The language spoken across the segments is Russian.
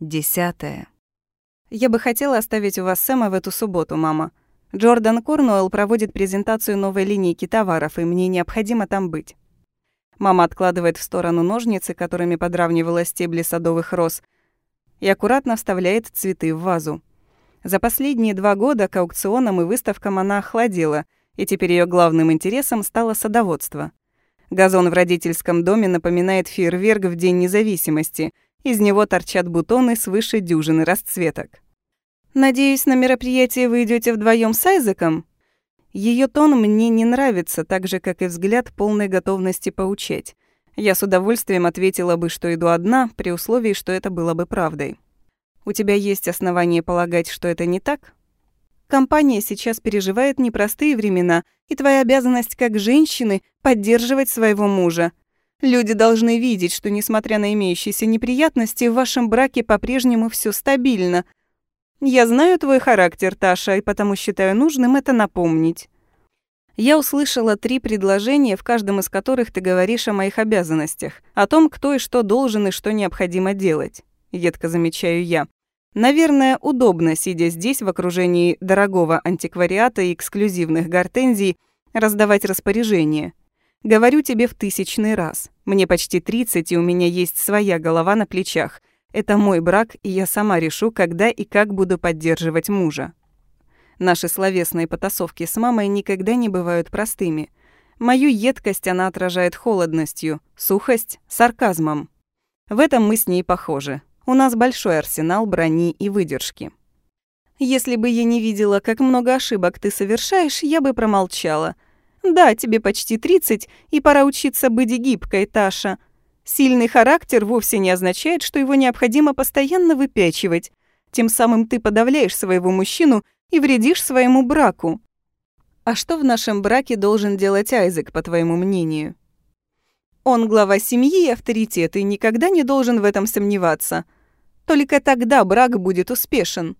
Десятое. Я бы хотела оставить у вас Сэма в эту субботу, мама. Джордан Корнуэлл проводит презентацию новой линейки товаров, и мне необходимо там быть. Мама откладывает в сторону ножницы, которыми подравнивала стебли садовых роз, и аккуратно вставляет цветы в вазу. За последние два года к аукционам и выставкам она охладела, и теперь ее главным интересом стало садоводство. Газон в родительском доме напоминает фейерверк в День независимости. Из него торчат бутоны свыше дюжины расцветок. «Надеюсь, на мероприятие вы идете вдвоем с Айзеком?» Ее тон мне не нравится, так же, как и взгляд полной готовности поучать. Я с удовольствием ответила бы, что иду одна, при условии, что это было бы правдой. У тебя есть основания полагать, что это не так? Компания сейчас переживает непростые времена, и твоя обязанность как женщины — поддерживать своего мужа. Люди должны видеть, что, несмотря на имеющиеся неприятности, в вашем браке по-прежнему все стабильно — я знаю твой характер, Таша, и потому считаю нужным это напомнить. Я услышала три предложения, в каждом из которых ты говоришь о моих обязанностях, о том, кто и что должен и что необходимо делать. Едко замечаю я. Наверное, удобно, сидя здесь в окружении дорогого антиквариата и эксклюзивных гортензий, раздавать распоряжения. Говорю тебе в тысячный раз. Мне почти 30, и у меня есть своя голова на плечах — это мой брак, и я сама решу, когда и как буду поддерживать мужа. Наши словесные потасовки с мамой никогда не бывают простыми. Мою едкость она отражает холодностью, сухость — сарказмом. В этом мы с ней похожи. У нас большой арсенал брони и выдержки. Если бы я не видела, как много ошибок ты совершаешь, я бы промолчала. Да, тебе почти 30, и пора учиться быть гибкой, Таша. Сильный характер вовсе не означает, что его необходимо постоянно выпячивать. Тем самым ты подавляешь своего мужчину и вредишь своему браку. А что в нашем браке должен делать Айзек, по твоему мнению? Он глава семьи и авторитет, и никогда не должен в этом сомневаться. Только тогда брак будет успешен.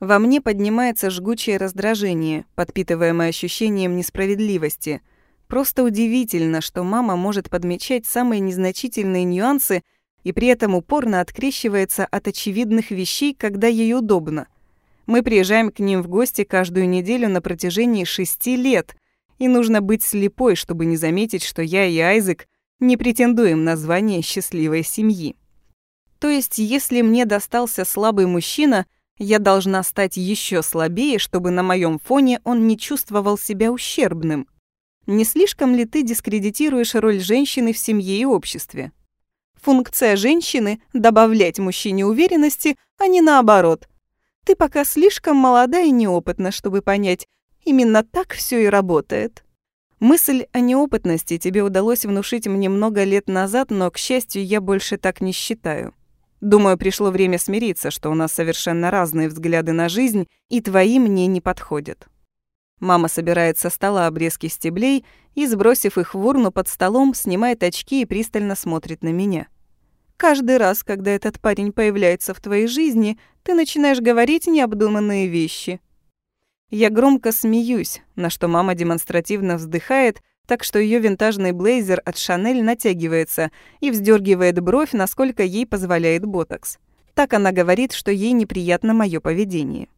Во мне поднимается жгучее раздражение, подпитываемое ощущением несправедливости – Просто удивительно, что мама может подмечать самые незначительные нюансы и при этом упорно открещивается от очевидных вещей, когда ей удобно. Мы приезжаем к ним в гости каждую неделю на протяжении шести лет, и нужно быть слепой, чтобы не заметить, что я и Айзек не претендуем на звание счастливой семьи. То есть, если мне достался слабый мужчина, я должна стать еще слабее, чтобы на моем фоне он не чувствовал себя ущербным. Не слишком ли ты дискредитируешь роль женщины в семье и обществе? Функция женщины – добавлять мужчине уверенности, а не наоборот. Ты пока слишком молода и неопытна, чтобы понять, именно так все и работает. Мысль о неопытности тебе удалось внушить мне много лет назад, но, к счастью, я больше так не считаю. Думаю, пришло время смириться, что у нас совершенно разные взгляды на жизнь, и твои мне не подходят. Мама собирает со стола обрезки стеблей и, сбросив их в урну под столом, снимает очки и пристально смотрит на меня. «Каждый раз, когда этот парень появляется в твоей жизни, ты начинаешь говорить необдуманные вещи». Я громко смеюсь, на что мама демонстративно вздыхает, так что ее винтажный блейзер от Шанель натягивается и вздергивает бровь, насколько ей позволяет ботокс. Так она говорит, что ей неприятно мое поведение.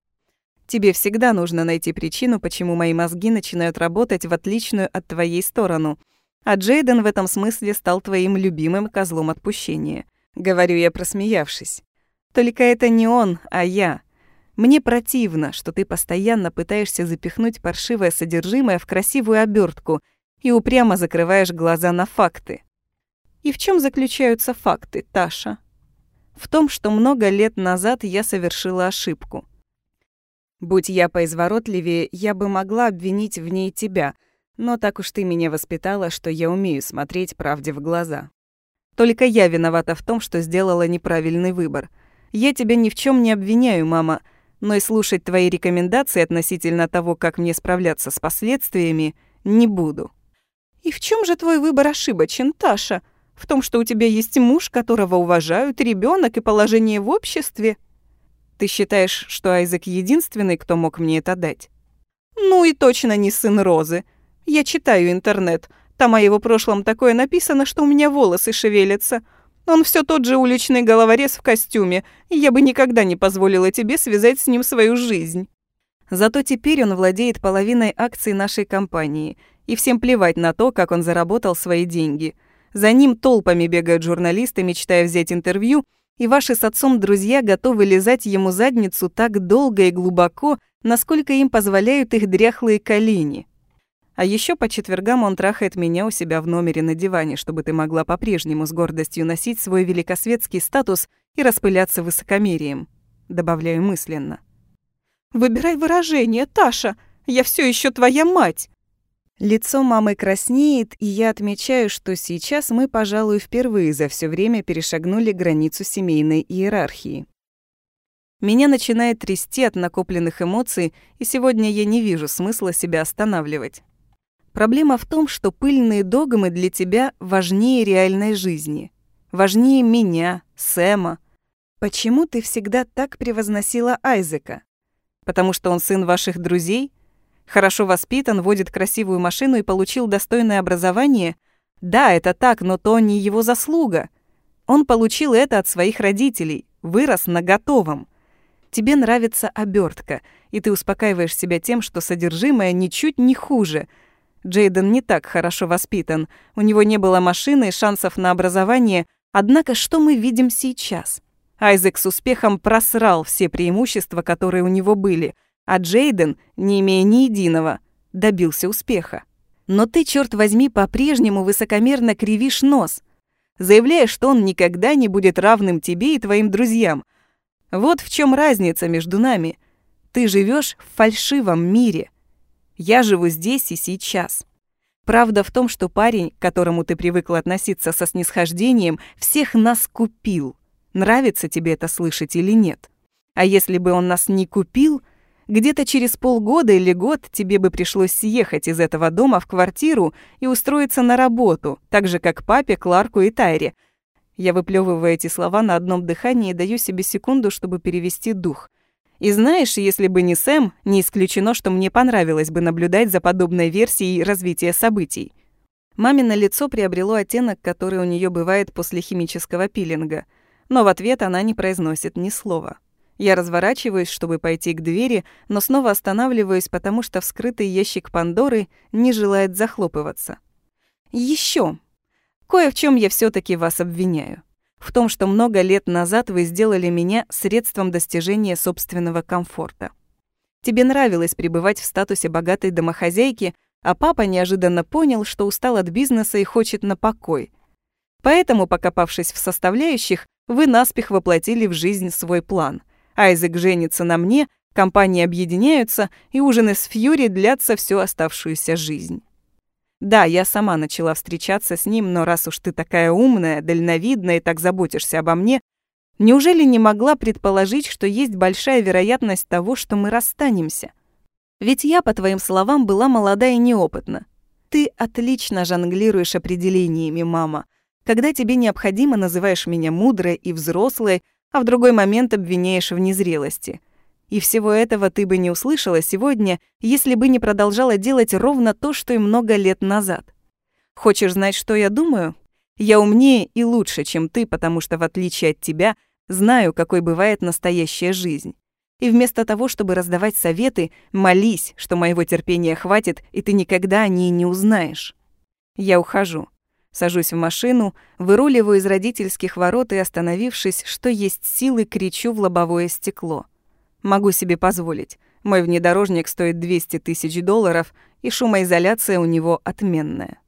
Тебе всегда нужно найти причину, почему мои мозги начинают работать в отличную от твоей сторону. А Джейден в этом смысле стал твоим любимым козлом отпущения. Говорю я, просмеявшись. Только это не он, а я. Мне противно, что ты постоянно пытаешься запихнуть паршивое содержимое в красивую обертку и упрямо закрываешь глаза на факты. И в чем заключаются факты, Таша? В том, что много лет назад я совершила ошибку. Будь я поизворотливее, я бы могла обвинить в ней тебя, но так уж ты меня воспитала, что я умею смотреть правде в глаза. Только я виновата в том, что сделала неправильный выбор. Я тебя ни в чем не обвиняю, мама, но и слушать твои рекомендации относительно того, как мне справляться с последствиями, не буду. И в чем же твой выбор ошибочен, Таша? В том, что у тебя есть муж, которого уважают, ребенок и положение в обществе? Ты считаешь, что Айзек единственный, кто мог мне это дать? Ну и точно не сын Розы. Я читаю интернет. Там о его прошлом такое написано, что у меня волосы шевелятся. Он все тот же уличный головорез в костюме, и я бы никогда не позволила тебе связать с ним свою жизнь. Зато теперь он владеет половиной акций нашей компании, и всем плевать на то, как он заработал свои деньги. За ним толпами бегают журналисты, мечтая взять интервью, и ваши с отцом друзья готовы лизать ему задницу так долго и глубоко, насколько им позволяют их дряхлые колени. А еще по четвергам он трахает меня у себя в номере на диване, чтобы ты могла по-прежнему с гордостью носить свой великосветский статус и распыляться высокомерием. Добавляю мысленно. «Выбирай выражение, Таша! Я все еще твоя мать!» Лицо мамы краснеет, и я отмечаю, что сейчас мы, пожалуй, впервые за все время перешагнули границу семейной иерархии. Меня начинает трясти от накопленных эмоций, и сегодня я не вижу смысла себя останавливать. Проблема в том, что пыльные догмы для тебя важнее реальной жизни. Важнее меня, Сэма. Почему ты всегда так превозносила Айзека? Потому что он сын ваших друзей? Хорошо воспитан, водит красивую машину и получил достойное образование? Да, это так, но то не его заслуга. Он получил это от своих родителей, вырос на готовом. Тебе нравится обертка, и ты успокаиваешь себя тем, что содержимое ничуть не хуже — Джейден не так хорошо воспитан, у него не было машины и шансов на образование, однако что мы видим сейчас? Айзек с успехом просрал все преимущества, которые у него были, а Джейден, не имея ни единого, добился успеха. Но ты, черт возьми, по-прежнему высокомерно кривишь нос, заявляя, что он никогда не будет равным тебе и твоим друзьям. Вот в чем разница между нами. Ты живешь в фальшивом мире — я живу здесь и сейчас. Правда в том, что парень, к которому ты привыкла относиться со снисхождением, всех нас купил. Нравится тебе это слышать или нет? А если бы он нас не купил, где-то через полгода или год тебе бы пришлось съехать из этого дома в квартиру и устроиться на работу, так же, как папе, Кларку и Тайре. Я выплевываю эти слова на одном дыхании и даю себе секунду, чтобы перевести дух. И знаешь, если бы не Сэм, не исключено, что мне понравилось бы наблюдать за подобной версией развития событий. Мамино лицо приобрело оттенок, который у нее бывает после химического пилинга, но в ответ она не произносит ни слова. Я разворачиваюсь, чтобы пойти к двери, но снова останавливаюсь, потому что вскрытый ящик Пандоры не желает захлопываться. Еще Кое в чем я все таки вас обвиняю в том, что много лет назад вы сделали меня средством достижения собственного комфорта. Тебе нравилось пребывать в статусе богатой домохозяйки, а папа неожиданно понял, что устал от бизнеса и хочет на покой. Поэтому, покопавшись в составляющих, вы наспех воплотили в жизнь свой план. Айзек женится на мне, компании объединяются, и ужины с Фьюри длятся всю оставшуюся жизнь. Да, я сама начала встречаться с ним, но раз уж ты такая умная, дальновидная и так заботишься обо мне, неужели не могла предположить, что есть большая вероятность того, что мы расстанемся? Ведь я, по твоим словам, была молода и неопытна. Ты отлично жонглируешь определениями, мама. Когда тебе необходимо, называешь меня мудрой и взрослой, а в другой момент обвиняешь в незрелости. И всего этого ты бы не услышала сегодня, если бы не продолжала делать ровно то, что и много лет назад. Хочешь знать, что я думаю? Я умнее и лучше, чем ты, потому что, в отличие от тебя, знаю, какой бывает настоящая жизнь. И вместо того, чтобы раздавать советы, молись, что моего терпения хватит, и ты никогда о ней не узнаешь. Я ухожу. Сажусь в машину, выруливаю из родительских ворот и, остановившись, что есть силы, кричу в лобовое стекло. Могу себе позволить. Мой внедорожник стоит 200 тысяч долларов, и шумоизоляция у него отменная.